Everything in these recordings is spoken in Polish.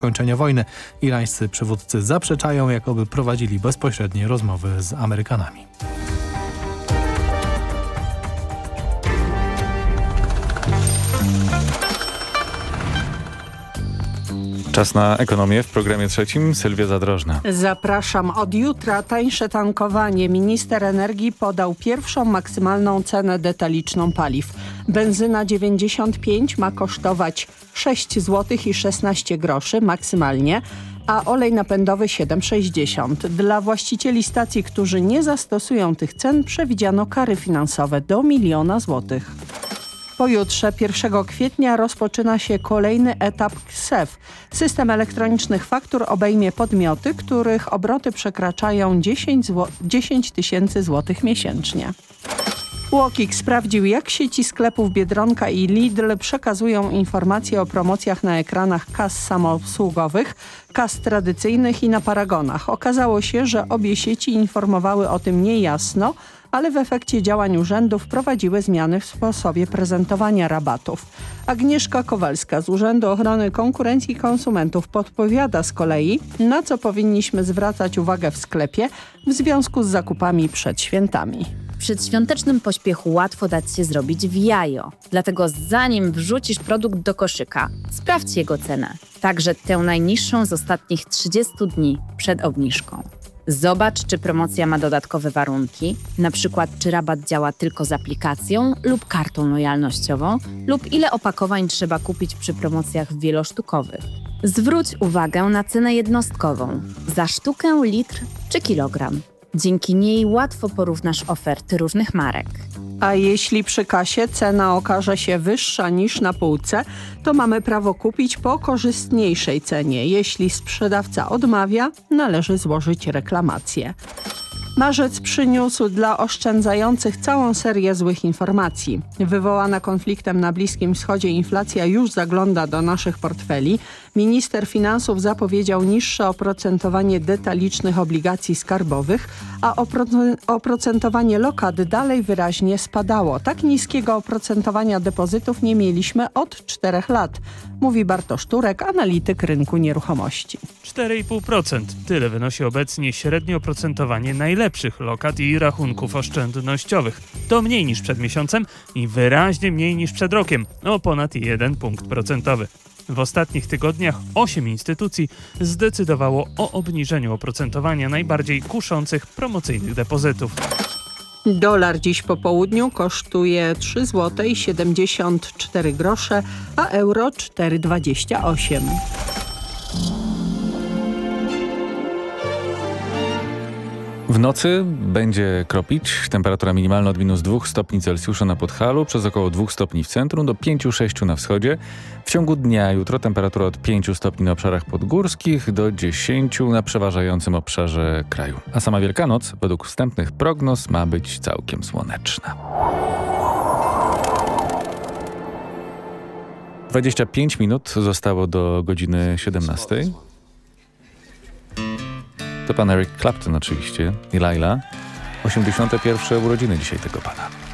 zakończenia wojny. Irańscy przywódcy zaprzeczają, jakoby prowadzili bezpośrednie rozmowy z Amerykanami. Czas na ekonomię w programie trzecim. Sylwia Zadrożna. Zapraszam. Od jutra tańsze tankowanie. Minister energii podał pierwszą maksymalną cenę detaliczną paliw. Benzyna 95 ma kosztować 6 zł i 16 groszy maksymalnie a olej napędowy 7,60. Dla właścicieli stacji, którzy nie zastosują tych cen przewidziano kary finansowe do miliona złotych. Pojutrze, 1 kwietnia, rozpoczyna się kolejny etap KSEF. System elektronicznych faktur obejmie podmioty, których obroty przekraczają 10 tysięcy złotych miesięcznie. Łokik sprawdził, jak sieci sklepów Biedronka i Lidl przekazują informacje o promocjach na ekranach kas samoobsługowych, kas tradycyjnych i na paragonach. Okazało się, że obie sieci informowały o tym niejasno, ale w efekcie działań urzędu wprowadziły zmiany w sposobie prezentowania rabatów. Agnieszka Kowalska z Urzędu Ochrony Konkurencji i Konsumentów podpowiada z kolei, na co powinniśmy zwracać uwagę w sklepie w związku z zakupami przed świętami. W przedświątecznym pośpiechu łatwo dać się zrobić w jajo. Dlatego zanim wrzucisz produkt do koszyka, sprawdź jego cenę. Także tę najniższą z ostatnich 30 dni przed obniżką. Zobacz, czy promocja ma dodatkowe warunki, na przykład czy rabat działa tylko z aplikacją lub kartą lojalnościową, lub ile opakowań trzeba kupić przy promocjach wielosztukowych. Zwróć uwagę na cenę jednostkową za sztukę, litr czy kilogram. Dzięki niej łatwo porównasz oferty różnych marek. A jeśli przy kasie cena okaże się wyższa niż na półce, to mamy prawo kupić po korzystniejszej cenie. Jeśli sprzedawca odmawia, należy złożyć reklamację. Marzec przyniósł dla oszczędzających całą serię złych informacji. Wywołana konfliktem na Bliskim Wschodzie inflacja już zagląda do naszych portfeli. Minister finansów zapowiedział niższe oprocentowanie detalicznych obligacji skarbowych, a oprocentowanie lokat dalej wyraźnie spadało. Tak niskiego oprocentowania depozytów nie mieliśmy od czterech lat, mówi Bartosz Turek, analityk rynku nieruchomości. 4,5%. Tyle wynosi obecnie średnie oprocentowanie najlepszych lokat i rachunków oszczędnościowych. To mniej niż przed miesiącem i wyraźnie mniej niż przed rokiem, o ponad 1 punkt procentowy. W ostatnich tygodniach 8 instytucji zdecydowało o obniżeniu oprocentowania najbardziej kuszących promocyjnych depozytów. Dolar dziś po południu kosztuje 3 zł 74 grosze, a euro 4,28. W nocy będzie kropić. Temperatura minimalna od minus 2 stopni Celsjusza na Podhalu, przez około 2 stopni w centrum, do 5-6 na wschodzie. W ciągu dnia jutro temperatura od 5 stopni na obszarach podgórskich do 10 na przeważającym obszarze kraju. A sama Wielkanoc, według wstępnych prognoz, ma być całkiem słoneczna. 25 minut zostało do godziny 17. To pan Eric Clapton oczywiście i Laila. 81. urodziny dzisiaj tego pana.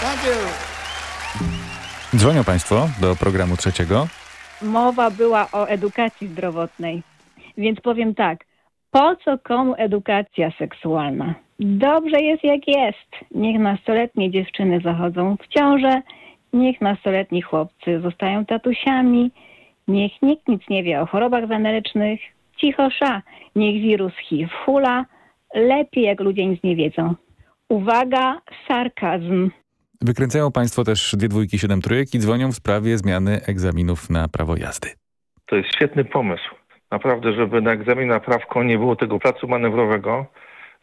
Thank you. Dzwonią Państwo do programu trzeciego. mowa była o edukacji zdrowotnej. Więc powiem tak, po co komu edukacja seksualna? Dobrze jest jak jest. Niech nastoletnie dziewczyny zachodzą w ciążę, niech nastoletni chłopcy zostają tatusiami, niech nikt nic nie wie o chorobach wenerycznych. Cicho sza, niech wirus HIV hula, lepiej jak ludzie nic nie wiedzą. Uwaga, sarkazm. Wykręcają Państwo też dwie dwójki, siedem trójek i dzwonią w sprawie zmiany egzaminów na prawo jazdy. To jest świetny pomysł. Naprawdę, żeby na egzamin na prawko nie było tego placu manewrowego,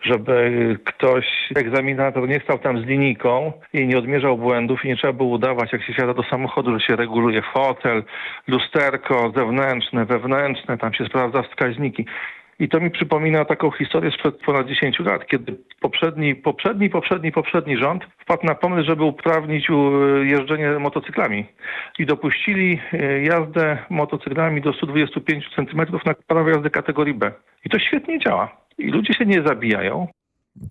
żeby ktoś, egzaminator nie stał tam z linijką i nie odmierzał błędów i nie trzeba było udawać, jak się siada do samochodu, że się reguluje fotel, lusterko zewnętrzne, wewnętrzne, tam się sprawdza wskaźniki. I to mi przypomina taką historię sprzed ponad 10 lat, kiedy poprzedni, poprzedni, poprzedni, poprzedni rząd wpadł na pomysł, żeby uprawnić u- jeżdżenie motocyklami. I dopuścili e, jazdę motocyklami do 125 cm na prawo jazdy kategorii B. I to świetnie działa. I ludzie się nie zabijają.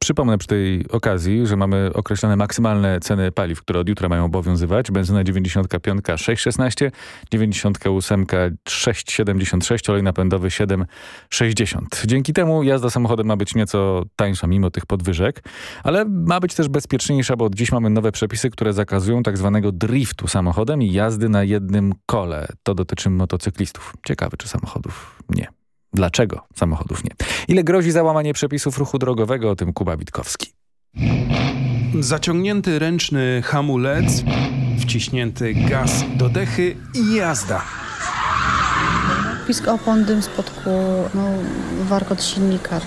Przypomnę przy tej okazji, że mamy określone maksymalne ceny paliw, które od jutra mają obowiązywać. Benzyna 95 6,16, 98 6,76, olej napędowy 7,60. Dzięki temu jazda samochodem ma być nieco tańsza mimo tych podwyżek, ale ma być też bezpieczniejsza, bo od dziś mamy nowe przepisy, które zakazują tak zwanego driftu samochodem i jazdy na jednym kole. To dotyczy motocyklistów. Ciekawe, czy samochodów nie. Dlaczego samochodów nie? Ile grozi załamanie przepisów ruchu drogowego? O tym Kuba Witkowski. Zaciągnięty ręczny hamulec, wciśnięty gaz do dechy i jazda. Pisk opon, dym spod kół, no, warkot silnika.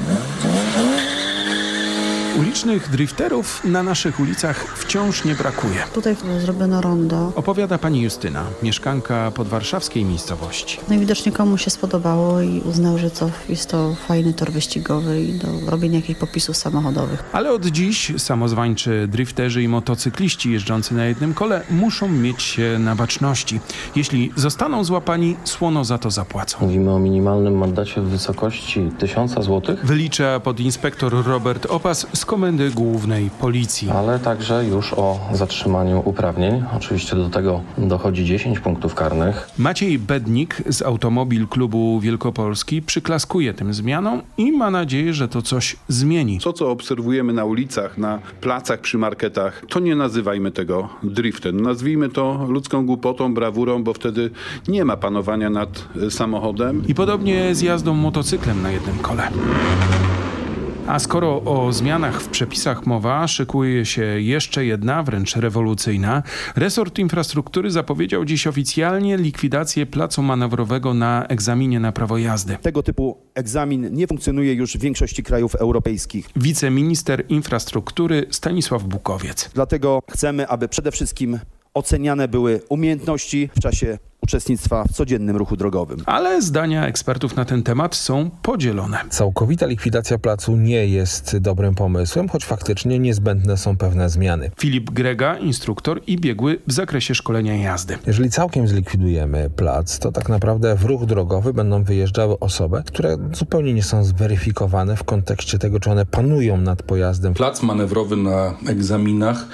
Ulicznych drifterów na naszych ulicach wciąż nie brakuje. Tutaj zrobiono rondo. Opowiada pani Justyna, mieszkanka podwarszawskiej miejscowości. Najwidoczniej komuś się spodobało i uznał, że to jest to fajny tor wyścigowy i do robienia jakichś popisów samochodowych. Ale od dziś samozwańczy drifterzy i motocykliści jeżdżący na jednym kole muszą mieć się na baczności. Jeśli zostaną złapani, słono za to zapłacą. Mówimy o minimalnym mandacie w wysokości 1000 zł, Wylicza podinspektor Robert Opas z Komendy Głównej Policji. ale także już o zatrzymaniu uprawnień. Oczywiście do tego dochodzi 10 punktów karnych. Maciej Bednik z Automobil Klubu Wielkopolski przyklaskuje tym zmianom i ma nadzieję, że to coś zmieni. To, co obserwujemy na ulicach, na placach, przy marketach, to nie nazywajmy tego driftem. Nazwijmy to ludzką głupotą, brawurą, bo wtedy nie ma panowania nad samochodem. I podobnie z jazdą motocyklem na jednym kole. A skoro o zmianach w przepisach mowa, szykuje się jeszcze jedna, wręcz rewolucyjna. Resort Infrastruktury zapowiedział dziś oficjalnie likwidację placu manewrowego na egzaminie na prawo jazdy. Tego typu egzamin nie funkcjonuje już w większości krajów europejskich. Wiceminister infrastruktury Stanisław Bukowiec. Dlatego chcemy, aby przede wszystkim oceniane były umiejętności w czasie uczestnictwa w codziennym ruchu drogowym. Ale zdania ekspertów na ten temat są podzielone. Całkowita likwidacja placu nie jest dobrym pomysłem, choć faktycznie niezbędne są pewne zmiany. Filip Grega, instruktor i biegły w zakresie szkolenia jazdy. Jeżeli całkiem zlikwidujemy plac, to tak naprawdę w ruch drogowy będą wyjeżdżały osoby, które zupełnie nie są zweryfikowane w kontekście tego, czy one panują nad pojazdem. Plac manewrowy na egzaminach,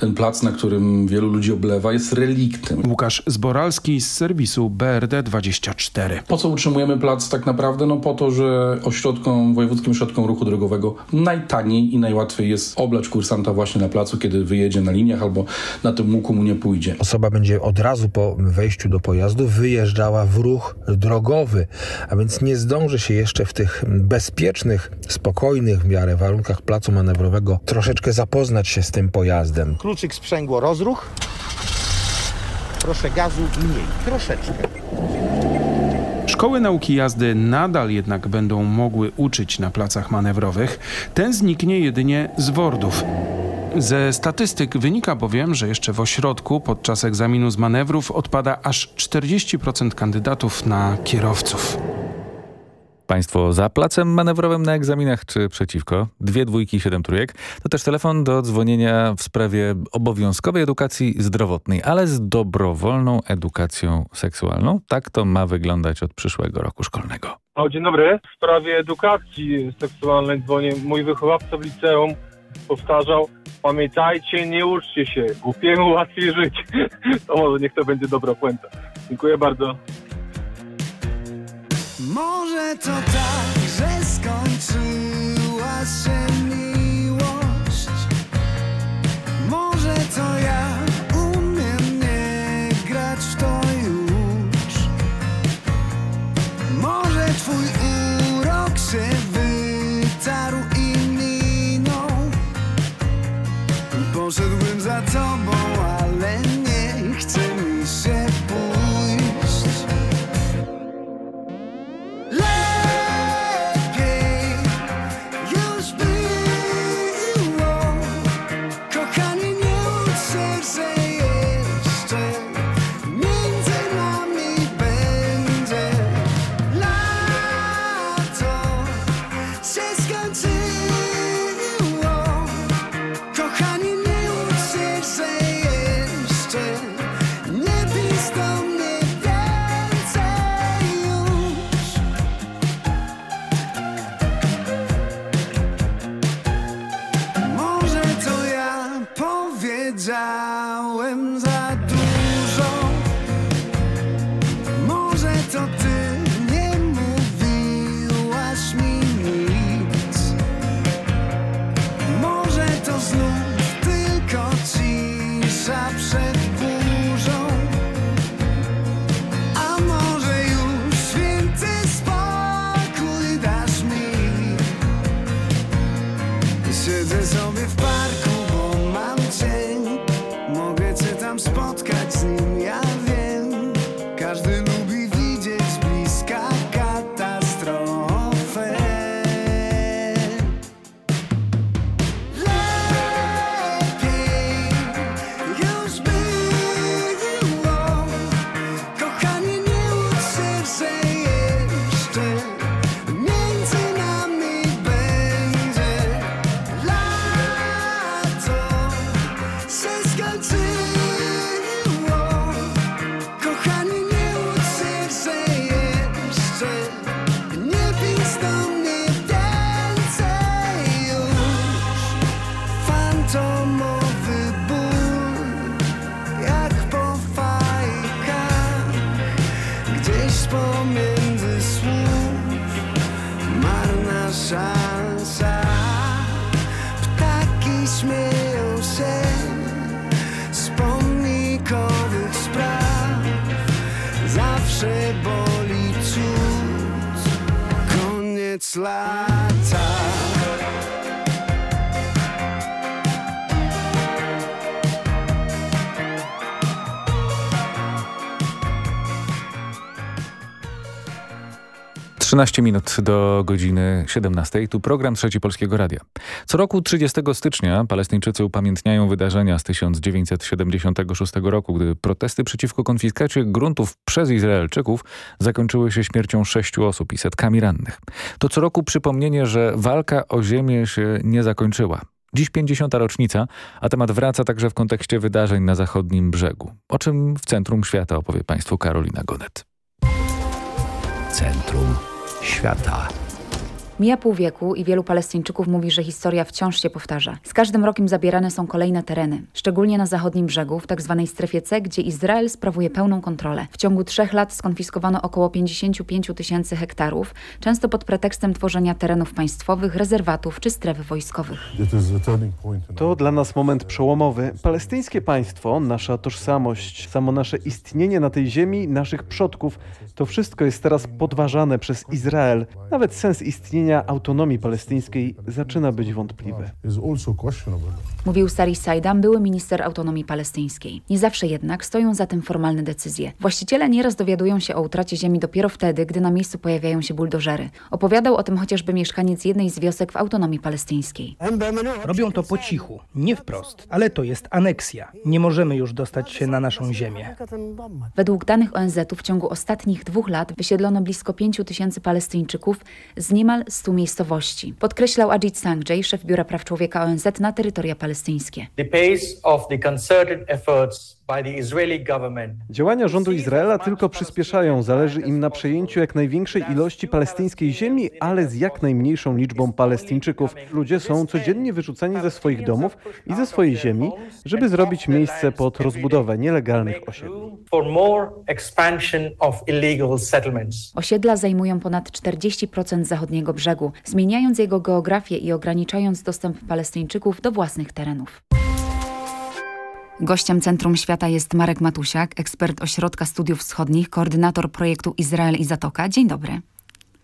ten plac, na którym wielu ludzi oblewa, jest reliktem. Łukasz Zboralski z serwisu BRD24. Po co utrzymujemy plac tak naprawdę? No po to, że ośrodkom, wojewódzkim ośrodkom ruchu drogowego najtaniej i najłatwiej jest oblać kursanta właśnie na placu, kiedy wyjedzie na liniach albo na tym łuku mu nie pójdzie. Osoba będzie od razu po wejściu do pojazdu wyjeżdżała w ruch drogowy, a więc nie zdąży się jeszcze w tych bezpiecznych, spokojnych w miarę warunkach placu manewrowego troszeczkę zapoznać się z tym pojazdem. Kluczyk sprzęgło rozruch. Proszę gazu mniej, troszeczkę. Szkoły nauki jazdy nadal jednak będą mogły uczyć na placach manewrowych. Ten zniknie jedynie z wordów. Ze statystyk wynika bowiem, że jeszcze w ośrodku podczas egzaminu z manewrów odpada aż 40% kandydatów na kierowców. Państwo za placem manewrowym na egzaminach czy przeciwko? Dwie dwójki, siedem trójek. To też telefon do dzwonienia w sprawie obowiązkowej edukacji zdrowotnej, ale z dobrowolną edukacją seksualną. Tak to ma wyglądać od przyszłego roku szkolnego. O, dzień dobry. W sprawie edukacji seksualnej dzwonię. Mój wychowawca w liceum powtarzał pamiętajcie, nie uczcie się, głupiemu łatwiej żyć. To może niech to będzie dobra puenta. Dziękuję bardzo. Może to tak, że skończyła się miłość. Może to ja umiem nie grać w to już. Może twój urok się wytarł i minął. Poszedłbym za tobą, slide. 13 minut do godziny 17. Tu program Trzeci Polskiego Radia. Co roku 30 stycznia Palestyńczycy upamiętniają wydarzenia z 1976 roku, gdy protesty przeciwko konfiskacie gruntów przez Izraelczyków zakończyły się śmiercią sześciu osób i setkami rannych. To co roku przypomnienie, że walka o ziemię się nie zakończyła. Dziś 50. rocznica, a temat wraca także w kontekście wydarzeń na zachodnim brzegu, o czym w centrum świata opowie Państwu Karolina Gonet. Centrum świata. Mija pół wieku i wielu Palestyńczyków mówi, że historia wciąż się powtarza. Z każdym rokiem zabierane są kolejne tereny, szczególnie na zachodnim brzegu, w tzw. strefie C, gdzie Izrael sprawuje pełną kontrolę. W ciągu trzech lat skonfiskowano około 55 tysięcy hektarów, często pod pretekstem tworzenia terenów państwowych, rezerwatów czy stref wojskowych. To dla nas moment przełomowy. Palestyńskie państwo, nasza tożsamość, samo nasze istnienie na tej ziemi, naszych przodków, to wszystko jest teraz podważane przez Izrael. Nawet sens istnienia autonomii palestyńskiej zaczyna być wątpliwy. Mówił Sari Saidam, były minister autonomii palestyńskiej. Nie zawsze jednak stoją za tym formalne decyzje. Właściciele nieraz dowiadują się o utracie ziemi dopiero wtedy, gdy na miejscu pojawiają się buldożery. Opowiadał o tym chociażby mieszkaniec jednej z wiosek w autonomii palestyńskiej. Robią to po cichu, nie wprost, ale to jest aneksja. Nie możemy już dostać się na naszą ziemię. Według danych ONZ-u w ciągu ostatnich dwóch lat wysiedlono blisko 5 tysięcy Palestyńczyków z niemal 100 miejscowości. Podkreślał Ajit Sangjay, szef Biura Praw Człowieka ONZ na terytoria palestyńskie. The pace of the concerted efforts Działania rządu Izraela tylko przyspieszają. Zależy im na przejęciu jak największej ilości palestyńskiej ziemi, ale z jak najmniejszą liczbą Palestyńczyków. Ludzie są codziennie wyrzucani ze swoich domów i ze swojej ziemi, żeby zrobić miejsce pod rozbudowę nielegalnych osiedli. Osiedla zajmują ponad 40% zachodniego brzegu, zmieniając jego geografię i ograniczając dostęp Palestyńczyków do własnych terenów. Gościem Centrum Świata jest Marek Matusiak, ekspert Ośrodka Studiów Wschodnich, koordynator projektu Izrael i Zatoka. Dzień dobry.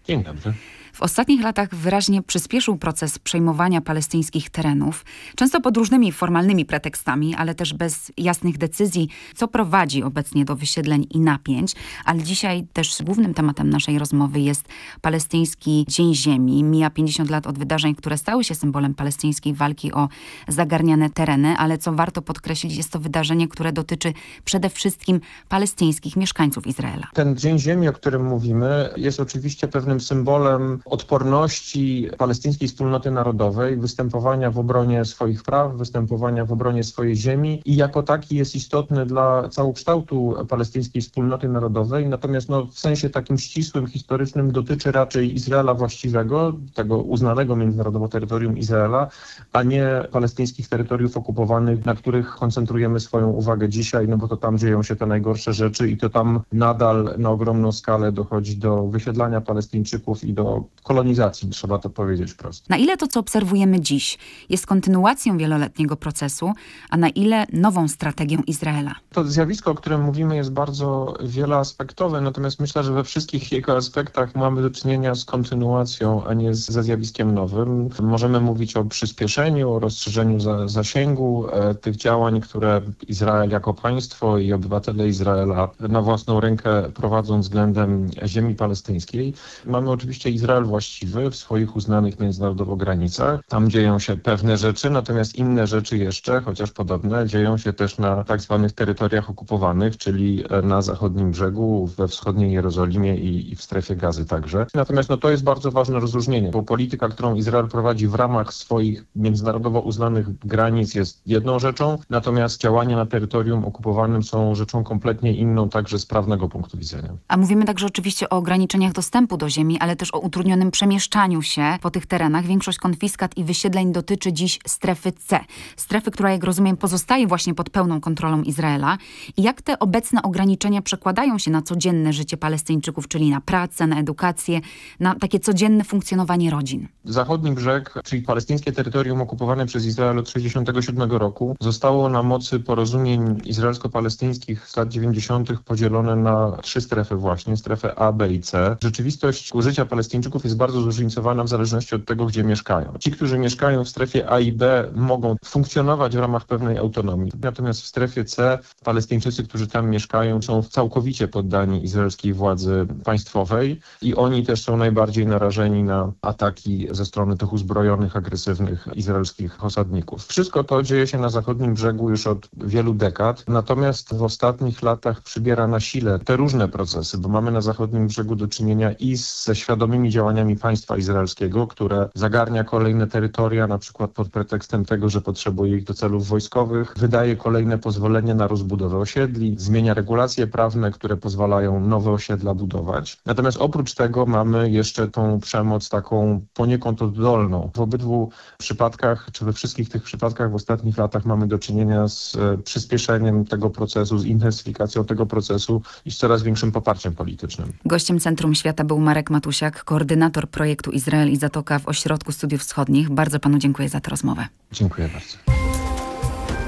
Dzień dobry. W ostatnich latach wyraźnie przyspieszył proces przejmowania palestyńskich terenów, często pod różnymi formalnymi pretekstami, ale też bez jasnych decyzji, co prowadzi obecnie do wysiedleń i napięć. Ale dzisiaj też głównym tematem naszej rozmowy jest palestyński Dzień Ziemi. Mija 50 lat od wydarzeń, które stały się symbolem palestyńskiej walki o zagarniane tereny, ale co warto podkreślić, jest to wydarzenie, które dotyczy przede wszystkim palestyńskich mieszkańców Izraela. Ten Dzień Ziemi, o którym mówimy, jest oczywiście pewnym symbolem odporności palestyńskiej wspólnoty narodowej, występowania w obronie swoich praw, występowania w obronie swojej ziemi i jako taki jest istotny dla całokształtu palestyńskiej wspólnoty narodowej. Natomiast no, w sensie takim ścisłym, historycznym dotyczy raczej Izraela właściwego, tego uznanego międzynarodowo terytorium Izraela, a nie palestyńskich terytoriów okupowanych, na których koncentrujemy swoją uwagę dzisiaj, no bo to tam dzieją się te najgorsze rzeczy i to tam nadal na ogromną skalę dochodzi do wysiedlania Palestyńczyków i do kolonizacji, trzeba to powiedzieć wprost. Na ile to, co obserwujemy dziś, jest kontynuacją wieloletniego procesu, a na ile nową strategią Izraela? To zjawisko, o którym mówimy, jest bardzo wieloaspektowe, natomiast myślę, że we wszystkich jego aspektach mamy do czynienia z kontynuacją, a nie ze zjawiskiem nowym. Możemy mówić o przyspieszeniu, o rozszerzeniu za, zasięgu e, tych działań, które Izrael jako państwo i obywatele Izraela na własną rękę prowadzą względem ziemi palestyńskiej. Mamy oczywiście Izrael właściwy w swoich uznanych międzynarodowo granicach. Tam dzieją się pewne rzeczy, natomiast inne rzeczy jeszcze, chociaż podobne, dzieją się też na tak zwanych terytoriach okupowanych, czyli na zachodnim brzegu, we wschodniej Jerozolimie i, i w strefie gazy także. Natomiast no, to jest bardzo ważne rozróżnienie, bo polityka, którą Izrael prowadzi w ramach swoich międzynarodowo uznanych granic jest jedną rzeczą, natomiast działania na terytorium okupowanym są rzeczą kompletnie inną, także z prawnego punktu widzenia. A mówimy także oczywiście o ograniczeniach dostępu do ziemi, ale też o utrudnionym przemieszczaniu się po tych terenach. Większość konfiskat i wysiedleń dotyczy dziś strefy C. Strefy, która jak rozumiem pozostaje właśnie pod pełną kontrolą Izraela. I jak te obecne ograniczenia przekładają się na codzienne życie Palestyńczyków, czyli na pracę, na edukację, na takie codzienne funkcjonowanie rodzin? Zachodni brzeg, czyli palestyńskie terytorium okupowane przez Izrael od 1967 roku, zostało na mocy porozumień izraelsko-palestyńskich z lat 90. podzielone na trzy strefy właśnie, strefę A, B i C. Rzeczywistość życia Palestyńczyków jest bardzo zróżnicowana w zależności od tego, gdzie mieszkają. Ci, którzy mieszkają w strefie A i B mogą funkcjonować w ramach pewnej autonomii. Natomiast w strefie C Palestyńczycy, którzy tam mieszkają są całkowicie poddani izraelskiej władzy państwowej i oni też są najbardziej narażeni na ataki ze strony tych uzbrojonych, agresywnych izraelskich osadników. Wszystko to dzieje się na zachodnim brzegu już od wielu dekad, natomiast w ostatnich latach przybiera na sile te różne procesy, bo mamy na zachodnim brzegu do czynienia i ze świadomymi działaniami państwa izraelskiego, które zagarnia kolejne terytoria, na przykład pod pretekstem tego, że potrzebuje ich do celów wojskowych, wydaje kolejne pozwolenie na rozbudowę osiedli, zmienia regulacje prawne, które pozwalają nowe osiedla budować. Natomiast oprócz tego mamy jeszcze tą przemoc taką poniekąd oddolną. W obydwu przypadkach, czy we wszystkich tych przypadkach w ostatnich latach mamy do czynienia z e, przyspieszeniem tego procesu, z intensyfikacją tego procesu i z coraz większym poparciem politycznym. Gościem Centrum Świata był Marek Matusiak, koordynator projektu Izrael i Zatoka w Ośrodku Studiów Wschodnich. Bardzo panu dziękuję za tę rozmowę. Dziękuję bardzo.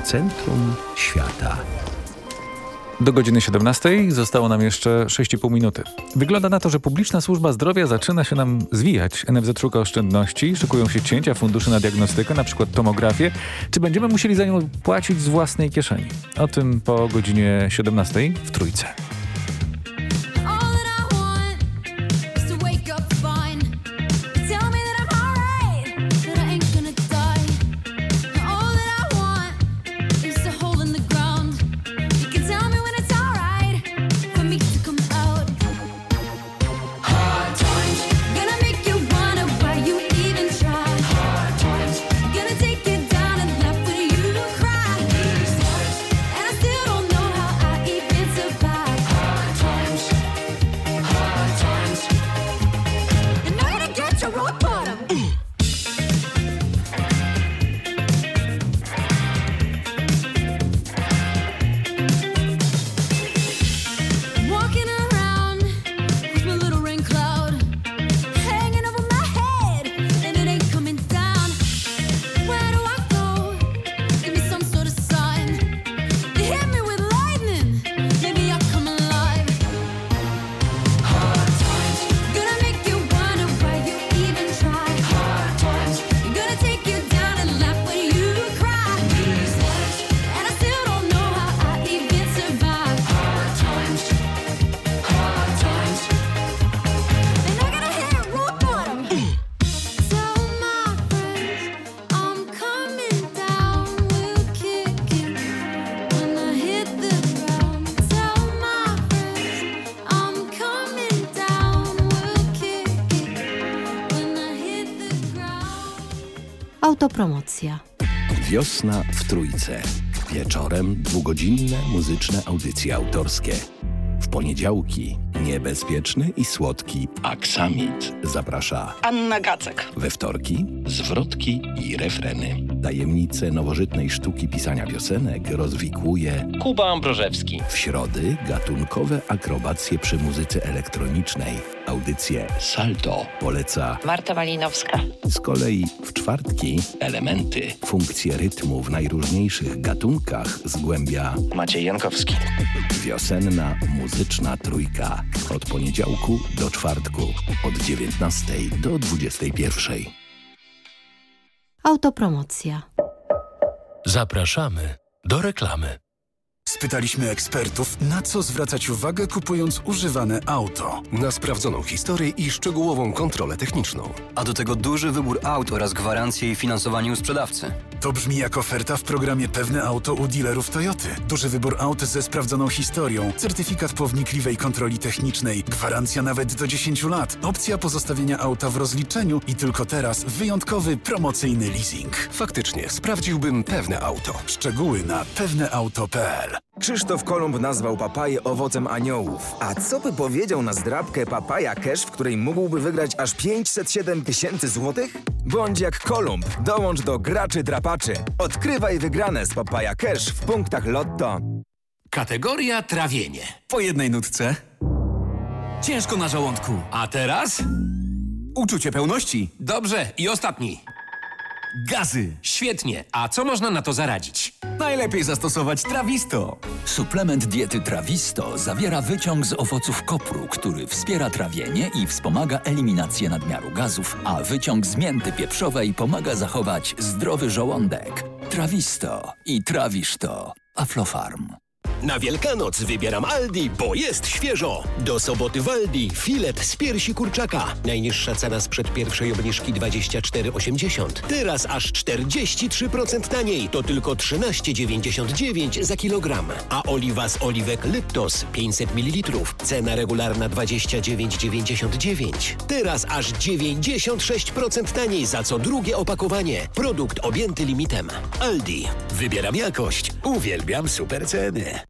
Centrum Świata. Do godziny 17 zostało nam jeszcze 6,5 minuty. Wygląda na to, że publiczna służba zdrowia zaczyna się nam zwijać. NFZ szuka oszczędności, szykują się cięcia funduszy na diagnostykę, na przykład tomografię. Czy będziemy musieli za nią płacić z własnej kieszeni? O tym po godzinie 17 w Trójce. Autopromocja. Wiosna w Trójce. Wieczorem dwugodzinne muzyczne audycje autorskie. W poniedziałki niebezpieczny i słodki Aksamit zaprasza Anna Gacek. we wtorki zwrotki i refreny. Tajemnice nowożytnej sztuki pisania piosenek rozwikłuje Kuba Ambrożewski. w środy gatunkowe akrobacje przy muzyce elektronicznej. Audycję Salto poleca Marta Malinowska. z kolei w czwartki elementy, funkcje rytmu w najróżniejszych gatunkach zgłębia Maciej Jankowski. wiosenna muzyczna trójka. Od poniedziałku do czwartku, od 19 do 21. Autopromocja. Zapraszamy do reklamy. Spytaliśmy ekspertów, na co zwracać uwagę kupując używane auto. Na sprawdzoną historię i szczegółową kontrolę techniczną. A do tego duży wybór aut oraz gwarancje i finansowanie u sprzedawcy. To brzmi jak oferta w programie Pewne Auto u dealerów Toyoty. Duży wybór aut ze sprawdzoną historią, certyfikat po wnikliwej kontroli technicznej, gwarancja nawet do 10 lat, opcja pozostawienia auta w rozliczeniu i tylko teraz wyjątkowy promocyjny leasing. Faktycznie, sprawdziłbym pewne auto. Szczegóły na pewneauto.pl Krzysztof Kolumb nazwał papaję owocem aniołów. A co by powiedział na zdrabkę papaja cash, w której mógłby wygrać aż 507 tysięcy złotych? Bądź jak Kolumb, dołącz do graczy drapaczy. Odkrywaj wygrane z papaja cash w punktach Lotto. Kategoria trawienie. Po jednej nutce. Ciężko na żołądku. A teraz? Uczucie pełności. Dobrze. I ostatni. Gazy. Świetnie. A co można na to zaradzić? Najlepiej zastosować Trawisto. Suplement diety Trawisto zawiera wyciąg z owoców kopru, który wspiera trawienie i wspomaga eliminację nadmiaru gazów, a wyciąg z mięty pieprzowej pomaga zachować zdrowy żołądek. Trawisto i trawisz to. Aflofarm. Na Wielkanoc wybieram Aldi, bo jest świeżo. Do soboty w Aldi filet z piersi kurczaka. Najniższa cena sprzed pierwszej obniżki 24,80. Teraz aż 43% taniej. To tylko 13,99 za kilogram. A oliwa z oliwek Lyptos 500 ml. Cena regularna 29,99. Teraz aż 96% taniej za co drugie opakowanie. Produkt objęty limitem. Aldi. Wybieram jakość. Uwielbiam super ceny.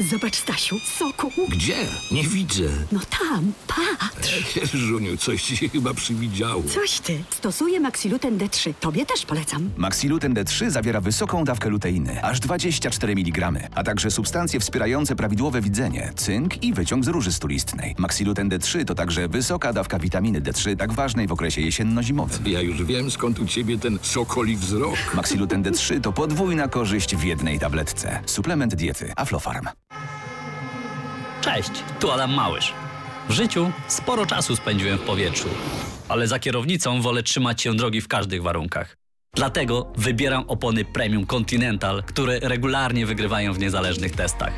Zobacz, Stasiu, soku. Gdzie? Nie widzę. No tam, patrz. Żuniu, coś ci się chyba przywidziało. Coś ty. Stosuję Maxiluten D3. Tobie też polecam. Maxiluten D3 zawiera wysoką dawkę luteiny, aż 24 mg, a także substancje wspierające prawidłowe widzenie, cynk i wyciąg z róży stulistnej. Maxiluten D3 to także wysoka dawka witaminy D3, tak ważnej w okresie jesienno-zimowym. Ja już wiem, skąd u ciebie ten sokoli wzrok. Maxiluten D3 to podwójna korzyść w jednej tabletce. Suplement diety Aflofarm. Cześć, tu Adam Małysz. W życiu sporo czasu spędziłem w powietrzu, ale za kierownicą wolę trzymać się drogi w każdych warunkach. Dlatego wybieram opony Premium Continental, które regularnie wygrywają w niezależnych testach.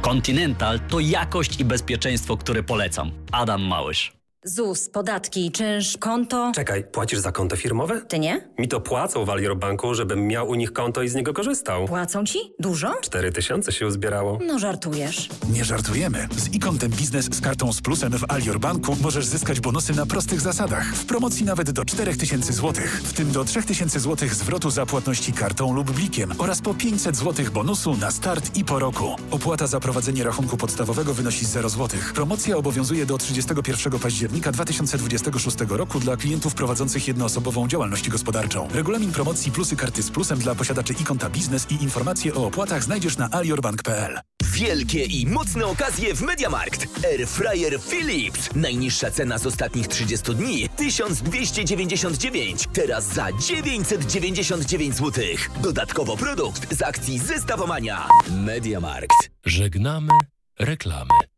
Continental to jakość i bezpieczeństwo, które polecam. Adam Małysz. ZUS, podatki, czynsz, konto. Czekaj, płacisz za konto firmowe? Ty nie? Mi to płacą w Alior Banku, żebym miał u nich konto i z niego korzystał. Płacą ci? Dużo? Cztery tysiące się uzbierało. No żartujesz. Nie żartujemy. Z ikontem biznes z kartą z plusem w Alior Banku możesz zyskać bonusy na prostych zasadach. W promocji nawet do 4000 zł. W tym do 3000 zł zwrotu za płatności kartą lub blikiem oraz po 500 zł bonusu na start i po roku. Opłata za prowadzenie rachunku podstawowego wynosi 0 zł. Promocja obowiązuje do 31 października 2026 roku dla klientów prowadzących jednoosobową działalność gospodarczą. Regulamin promocji plusy karty z plusem dla posiadaczy ikonta biznes i informacje o opłatach znajdziesz na aliorbank.pl. Wielkie i mocne okazje w Mediamarkt. Airfryer Philips. Najniższa cena z ostatnich 30 dni 1299. Teraz za 999 zł. Dodatkowo produkt z akcji Zestawomania. Mediamarkt. Żegnamy reklamy.